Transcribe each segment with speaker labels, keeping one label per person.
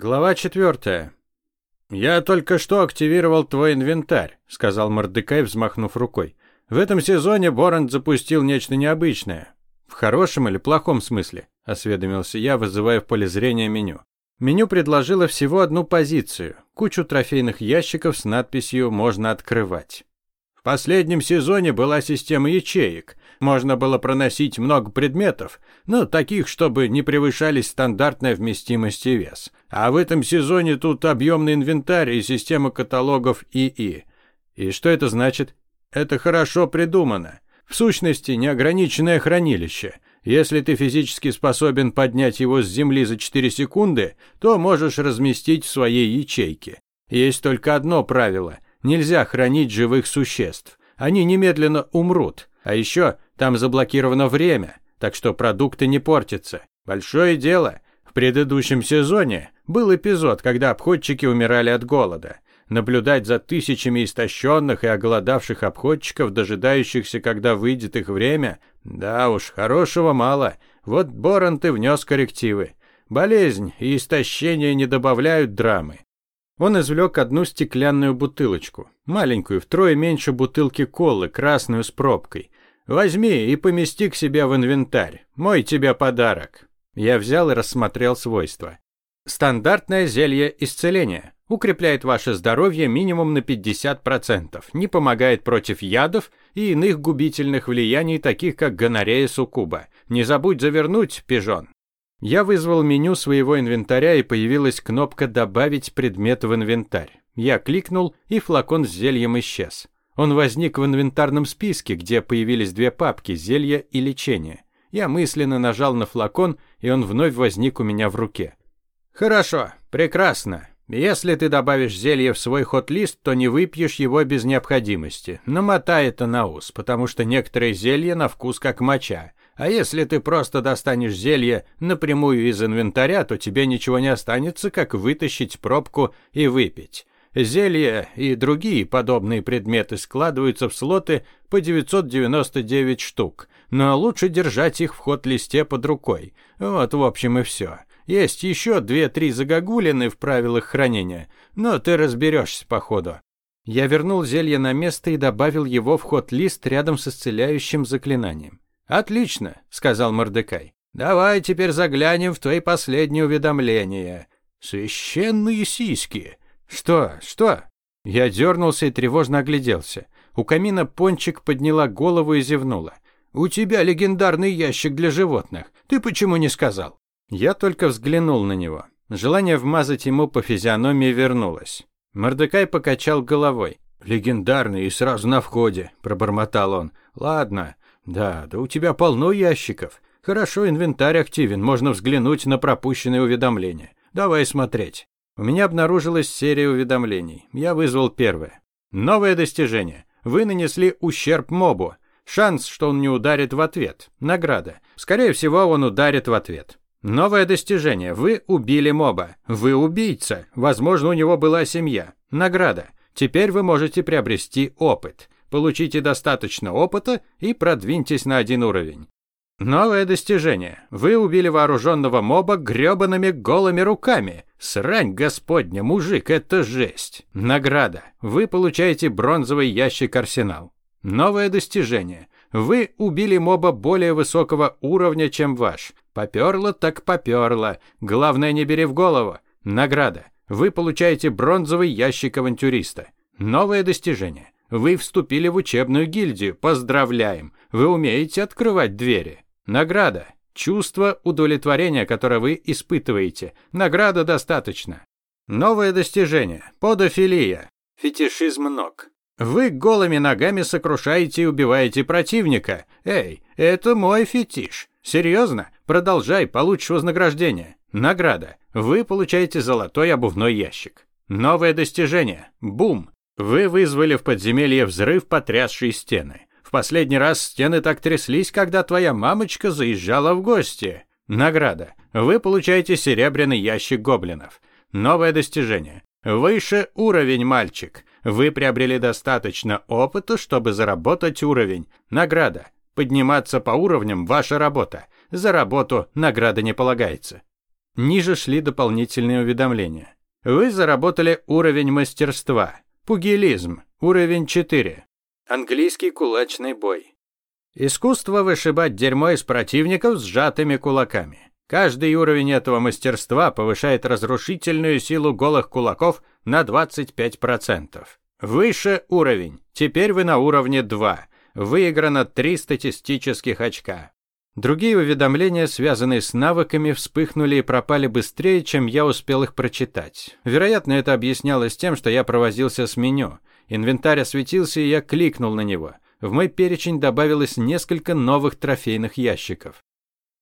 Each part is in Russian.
Speaker 1: Глава четвертая. «Я только что активировал твой инвентарь», — сказал Мордекай, взмахнув рукой. «В этом сезоне Боранд запустил нечто необычное». «В хорошем или плохом смысле?» — осведомился я, вызывая в поле зрения меню. Меню предложило всего одну позицию – кучу трофейных ящиков с надписью «Можно открывать». В последнем сезоне была система ячеек. Можно было проносить много предметов, но таких, чтобы не превышались стандартная вместимость и вес. А в этом сезоне тут объемный инвентарь и система каталогов ИИ. И что это значит? Это хорошо придумано. В сущности, неограниченное хранилище. Если ты физически способен поднять его с земли за 4 секунды, то можешь разместить в своей ячейке. Есть только одно правило – Нельзя хранить живых существ. Они немедленно умрут. А еще там заблокировано время, так что продукты не портятся. Большое дело. Предыдущем сезоне был эпизод, когда обходчики умирали от голода. Наблюдать за тысячами истощенных и оголодавших обходчиков, дожидающихся, когда выйдет их время, да уж, хорошего мало. Вот Борон ты внес коррективы. Болезнь и истощение не добавляют драмы. Он извлек одну стеклянную бутылочку, маленькую, втрое меньше бутылки колы, красную с пробкой. «Возьми и помести к себе в инвентарь. Мой тебе подарок». Я взял и рассмотрел свойства. Стандартное зелье исцеления. Укрепляет ваше здоровье минимум на 50%, не помогает против ядов и иных губительных влияний, таких как гонорея суккуба. Не забудь завернуть, пижон. Я вызвал меню своего инвентаря и появилась кнопка «Добавить предмет в инвентарь». Я кликнул, и флакон с зельем исчез. Он возник в инвентарном списке, где появились две папки «Зелье» и «Лечение». Я мысленно нажал на флакон, и он вновь возник у меня в руке. «Хорошо, прекрасно. Если ты добавишь зелье в свой хот-лист, то не выпьешь его без необходимости. Намотай это на ус, потому что некоторые зелья на вкус как моча. А если ты просто достанешь зелье напрямую из инвентаря, то тебе ничего не останется, как вытащить пробку и выпить. Зелья и другие подобные предметы складываются в слоты по 999 штук, но лучше держать их в ход-листе под рукой. Вот, в общем, и все. Есть еще две-три загогулины в правилах хранения, но ты разберешься по ходу. Я вернул зелье на место и добавил его в ход-лист рядом с исцеляющим заклинанием. «Отлично», — сказал Мордекай. «Давай теперь заглянем в твои последние уведомления. Священные сиськи». «Что? Что?» Я дернулся и тревожно огляделся. У камина Пончик подняла голову и зевнула. «У тебя легендарный ящик для животных. Ты почему не сказал?» Я только взглянул на него. Желание вмазать ему по физиономии вернулось. Мордекай покачал головой. «Легендарный и сразу на входе», – пробормотал он. «Ладно, да, да у тебя полно ящиков. Хорошо, инвентарь активен, можно взглянуть на пропущенные уведомления. Давай смотреть. У меня обнаружилась серия уведомлений. Я вызвал первое. Новое достижение. Вы нанесли ущерб мобу. Шанс, что он не ударит в ответ. Награда. Скорее всего, он ударит в ответ. Новое достижение. Вы убили моба. Вы убийца. Возможно, у него была семья. Награда. Теперь вы можете приобрести опыт получите достаточно опыта и продвиньтесь на один уровень. Новое достижение. Вы убили вооруженного моба гребаными голыми руками. Срань господня, мужик, это жесть. Награда. Вы получаете бронзовый ящик арсенал. Новое достижение. Вы убили моба более высокого уровня, чем ваш. Поперло так поперло. Главное, не бери в голову. Награда. Вы получаете бронзовый ящик авантюриста. Новое достижение. Вы вступили в учебную гильдию. Поздравляем. Вы умеете открывать двери. Награда. Чувство удовлетворения, которое вы испытываете. Награда достаточно. Новое достижение. Подофилия. Фетишизм ног. Вы голыми ногами сокрушаете и убиваете противника. Эй, это мой фетиш. Серьезно? Продолжай, получишь вознаграждение. Награда. Вы получаете золотой обувной ящик. Новое достижение. Бум. Вы вызвали в подземелье взрыв, потрясший стены. В последний раз стены так тряслись, когда твоя мамочка заезжала в гости. Награда. Вы получаете серебряный ящик гоблинов. Новое достижение. Выше уровень, мальчик. Вы приобрели достаточно опыта, чтобы заработать уровень. Награда. Подниматься по уровням – ваша работа. За работу награда не полагается. Ниже шли дополнительные уведомления. Вы заработали уровень мастерства. Пугилизм. Уровень 4. Английский кулачный бой. Искусство вышибать дерьмо из противников сжатыми кулаками. Каждый уровень этого мастерства повышает разрушительную силу голых кулаков на 25%. Выше уровень. Теперь вы на уровне 2. Выиграно 3 статистических очка. Другие уведомления, связанные с навыками, вспыхнули и пропали быстрее, чем я успел их прочитать. Вероятно, это объяснялось тем, что я провозился с меню. Инвентарь осветился, и я кликнул на него. В мой перечень добавилось несколько новых трофейных ящиков.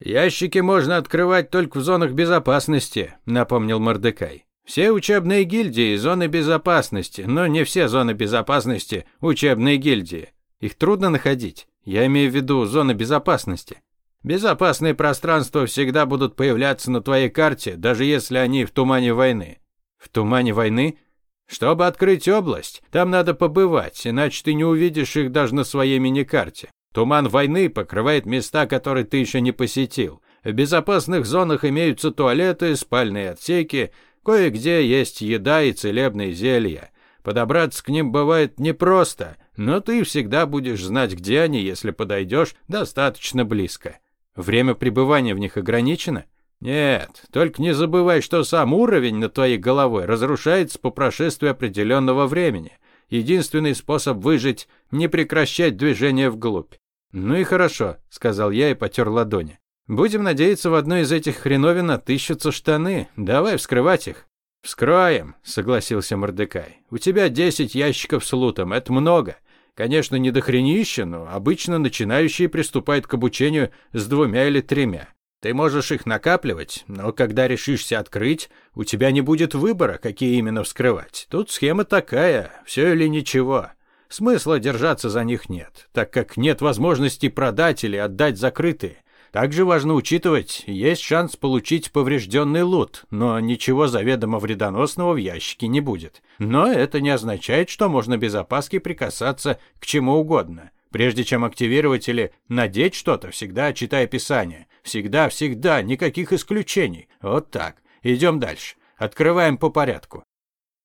Speaker 1: «Ящики можно открывать только в зонах безопасности», — напомнил Мордекай. «Все учебные гильдии — зоны безопасности, но не все зоны безопасности — учебные гильдии. Их трудно находить. Я имею в виду зоны безопасности. Безопасные пространства всегда будут появляться на твоей карте, даже если они в тумане войны». «В тумане войны?» «Чтобы открыть область, там надо побывать, иначе ты не увидишь их даже на своей миникарте. Туман войны покрывает места, которые ты еще не посетил. В безопасных зонах имеются туалеты, спальные отсеки, кое-где есть еда и целебные зелья. Подобраться к ним бывает непросто, но ты всегда будешь знать, где они, если подойдешь достаточно близко. Время пребывания в них ограничено? Нет, только не забывай, что сам уровень над твоей головой разрушается по прошествии определенного времени. Единственный способ выжить – не прекращать движение вглубь. «Ну и хорошо», — сказал я и потер ладони. «Будем надеяться, в одной из этих хреновин отыщутся штаны. Давай вскрывать их». «Вскроем», — согласился Мордекай. «У тебя десять ящиков с лутом, это много. Конечно, не дохренища, но обычно начинающие приступают к обучению с двумя или тремя. Ты можешь их накапливать, но когда решишься открыть, у тебя не будет выбора, какие именно вскрывать. Тут схема такая, все или ничего. Смысла держаться за них нет, так как нет возможности продать или отдать закрытые. Также важно учитывать, есть шанс получить поврежденный лут, но ничего заведомо вредоносного в ящике не будет. Но это не означает, что можно без опаски прикасаться к чему угодно. Прежде чем активировать или надеть что-то, всегда читай описание. Всегда, всегда, никаких исключений. Вот так. Идем дальше. Открываем по порядку.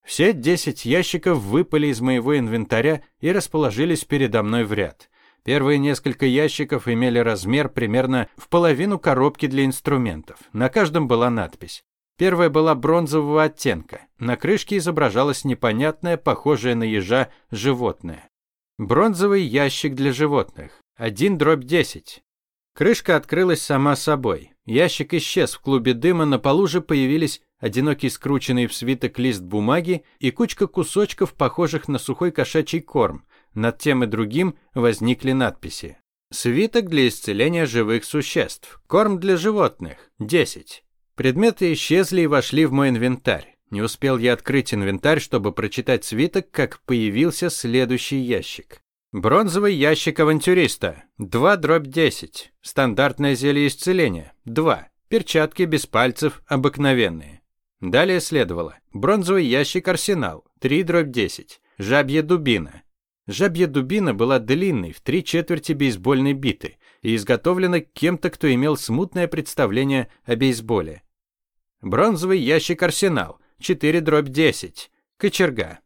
Speaker 1: Все десять ящиков выпали из моего инвентаря и расположились передо мной в ряд. Первые несколько ящиков имели размер примерно в половину коробки для инструментов. На каждом была надпись. Первая была бронзового оттенка. На крышке изображалось непонятное, похожее на ежа, животное. Бронзовый ящик для животных. 1 дробь 10. Крышка открылась сама собой. Ящик исчез в клубе дыма, на полу же появились одинокий скрученный в свиток лист бумаги и кучка кусочков, похожих на сухой кошачий корм. Над тем и другим возникли надписи. Свиток для исцеления живых существ. Корм для животных. 10. Предметы исчезли и вошли в мой инвентарь. Не успел я открыть инвентарь, чтобы прочитать свиток, как появился следующий ящик. Бронзовый ящик авантюриста. 2 дробь 10. Стандартное зелье исцеления. 2. Перчатки без пальцев, обыкновенные. Далее следовало бронзовый ящик «Арсенал» 3 дробь 10, жабья дубина. Жабья дубина была длинной, в три четверти бейсбольной биты и изготовлена кем-то, кто имел смутное представление о бейсболе. Бронзовый ящик «Арсенал» 4 дробь 10, кочерга.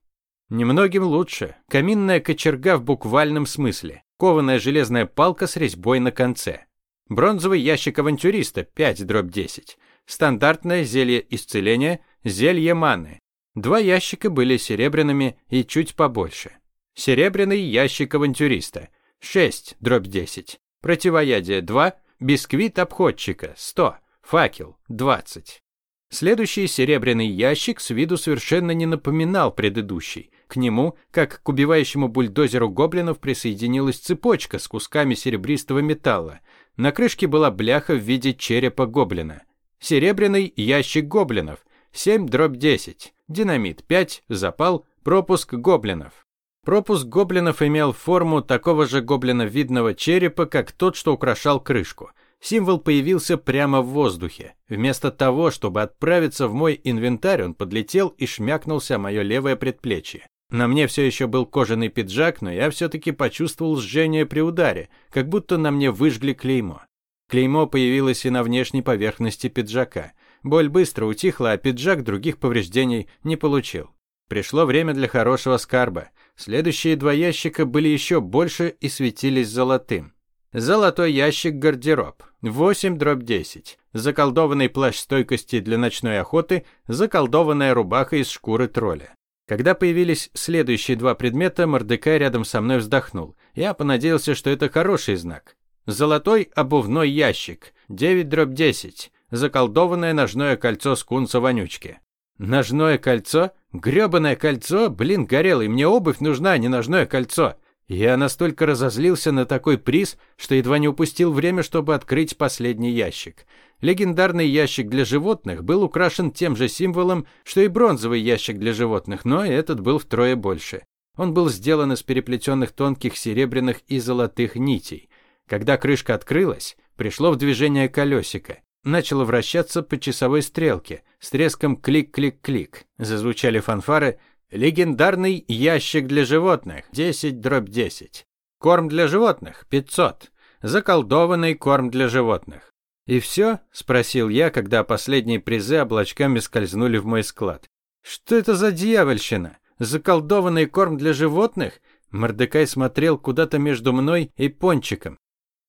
Speaker 1: Немногим лучше. Каминная кочерга в буквальном смысле. Кованая железная палка с резьбой на конце. Бронзовый ящик авантюриста 5 дробь 10 стандартное зелье исцеления, зелье маны. Два ящика были серебряными и чуть побольше. Серебряный ящик авантюриста. 6, дробь 10. Противоядие 2, бисквит обходчика 100, факел 20. Следующий серебряный ящик с виду совершенно не напоминал предыдущий. К нему, как к убивающему бульдозеру гоблинов, присоединилась цепочка с кусками серебристого металла. На крышке была бляха в виде черепа гоблина. Серебряный ящик гоблинов. 7 дробь 10. Динамит 5. Запал. Пропуск гоблинов. Пропуск гоблинов имел форму такого же гоблиновидного черепа, как тот, что украшал крышку. Символ появился прямо в воздухе. Вместо того, чтобы отправиться в мой инвентарь, он подлетел и шмякнулся о мое левое предплечье. На мне все еще был кожаный пиджак, но я все-таки почувствовал жжение при ударе, как будто на мне выжгли клеймо. Клеймо появилось и на внешней поверхности пиджака. Боль быстро утихла, а пиджак других повреждений не получил. Пришло время для хорошего скарба. Следующие два ящика были еще больше и светились золотым. Золотой ящик гардероб. 8 дробь 10. Заколдованный плащ стойкости для ночной охоты, заколдованная рубаха из шкуры тролля. Когда появились следующие два предмета, Мордекай рядом со мной вздохнул. Я понадеялся, что это хороший знак. Золотой обувной ящик. 9 дробь 10. Заколдованное ножное кольцо скунса вонючки. Ножное кольцо? Грёбаное кольцо? Блин, горелый, мне обувь нужна, а не ножное кольцо. Я настолько разозлился на такой приз, что едва не упустил время, чтобы открыть последний ящик. Легендарный ящик для животных был украшен тем же символом, что и бронзовый ящик для животных, но этот был втрое больше. Он был сделан из переплетенных тонких серебряных и золотых нитей. Когда крышка открылась, пришло в движение колесико. Начало вращаться по часовой стрелке с треском клик-клик-клик. Зазвучали фанфары, Легендарный ящик для животных 10 дробь 10. Корм для животных 500. Заколдованный корм для животных. И все? спросил я, когда последние призы облачками скользнули в мой склад. Что это за дьявольщина? Заколдованный корм для животных? Мордекай смотрел куда-то между мной и пончиком.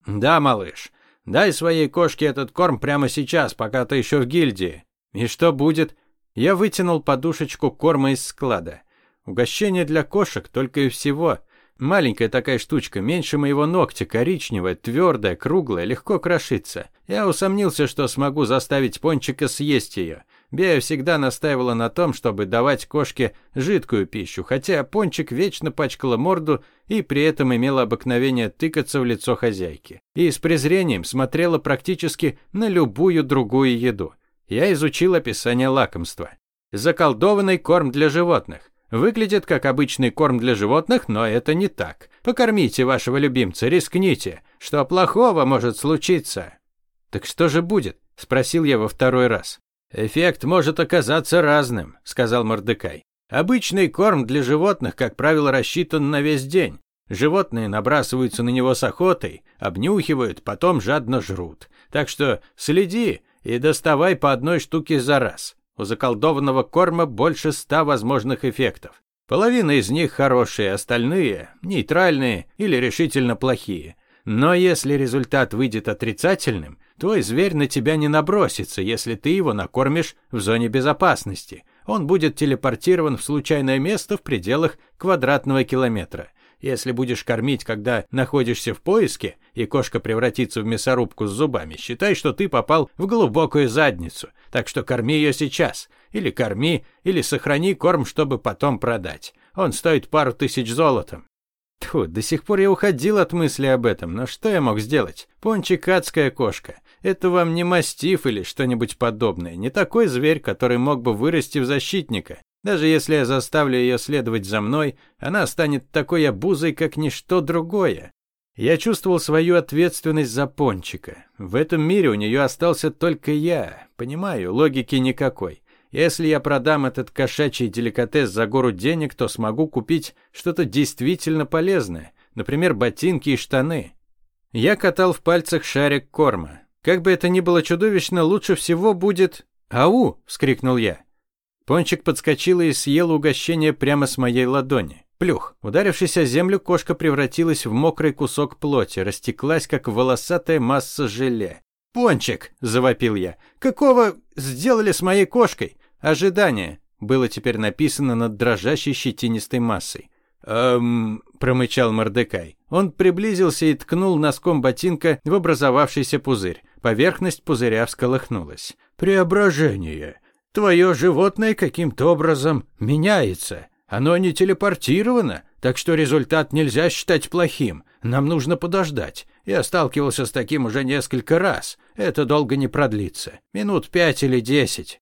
Speaker 1: Да, малыш. Дай своей кошке этот корм прямо сейчас, пока ты еще в гильдии. И что будет? Я вытянул подушечку корма из склада. Угощение для кошек только и всего. Маленькая такая штучка, меньше моего ногтя, коричневая, твердая, круглая, легко крошится. Я усомнился, что смогу заставить Пончика съесть ее. Бея всегда настаивала на том, чтобы давать кошке жидкую пищу, хотя Пончик вечно пачкала морду и при этом имела обыкновение тыкаться в лицо хозяйки. И с презрением смотрела практически на любую другую еду я изучил описание лакомства. Заколдованный корм для животных. Выглядит как обычный корм для животных, но это не так. Покормите вашего любимца, рискните. Что плохого может случиться? Так что же будет? спросил я во второй раз. Эффект может оказаться разным, сказал Мордекай. Обычный корм для животных, как правило, рассчитан на весь день. Животные набрасываются на него с охотой, обнюхивают, потом жадно жрут. Так что следи, и доставай по одной штуке за раз. У заколдованного корма больше ста возможных эффектов. Половина из них хорошие, остальные – нейтральные или решительно плохие. Но если результат выйдет отрицательным, твой зверь на тебя не набросится, если ты его накормишь в зоне безопасности. Он будет телепортирован в случайное место в пределах квадратного километра. Если будешь кормить, когда находишься в поиске, и кошка превратится в мясорубку с зубами, считай, что ты попал в глубокую задницу. Так что корми ее сейчас. Или корми, или сохрани корм, чтобы потом продать. Он стоит пару тысяч золотом. Тьфу, до сих пор я уходил от мысли об этом, но что я мог сделать? Пончик адская кошка. Это вам не мастиф или что-нибудь подобное. Не такой зверь, который мог бы вырасти в защитника. Даже если я заставлю ее следовать за мной, она станет такой обузой, как ничто другое. Я чувствовал свою ответственность за Пончика. В этом мире у нее остался только я. Понимаю, логики никакой. Если я продам этот кошачий деликатес за гору денег, то смогу купить что-то действительно полезное. Например, ботинки и штаны. Я катал в пальцах шарик корма. Как бы это ни было чудовищно, лучше всего будет... «Ау!» – вскрикнул я. Пончик подскочила и съела угощение прямо с моей ладони. Плюх. Ударившись о землю, кошка превратилась в мокрый кусок плоти, растеклась, как волосатая масса желе. «Пончик!» – завопил я. «Какого сделали с моей кошкой?» «Ожидание!» – было теперь написано над дрожащей щетинистой массой. «Эм...» – промычал Мордекай. Он приблизился и ткнул носком ботинка в образовавшийся пузырь. Поверхность пузыря всколыхнулась. «Преображение!» Твое животное каким-то образом меняется. Оно не телепортировано, так что результат нельзя считать плохим. Нам нужно подождать. Я сталкивался с таким уже несколько раз. Это долго не продлится. Минут пять или десять.